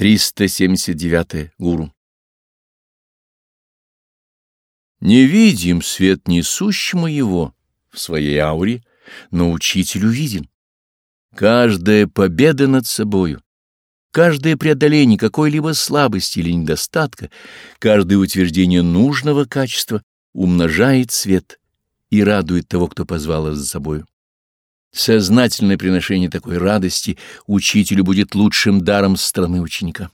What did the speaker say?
379. Гуру. Не видим свет несущему его в своей ауре, но учитель увиден. Каждая победа над собою, каждое преодоление какой-либо слабости или недостатка, каждое утверждение нужного качества умножает свет и радует того, кто позвал за собою. Сознательное приношение такой радости учителю будет лучшим даром страны ученика.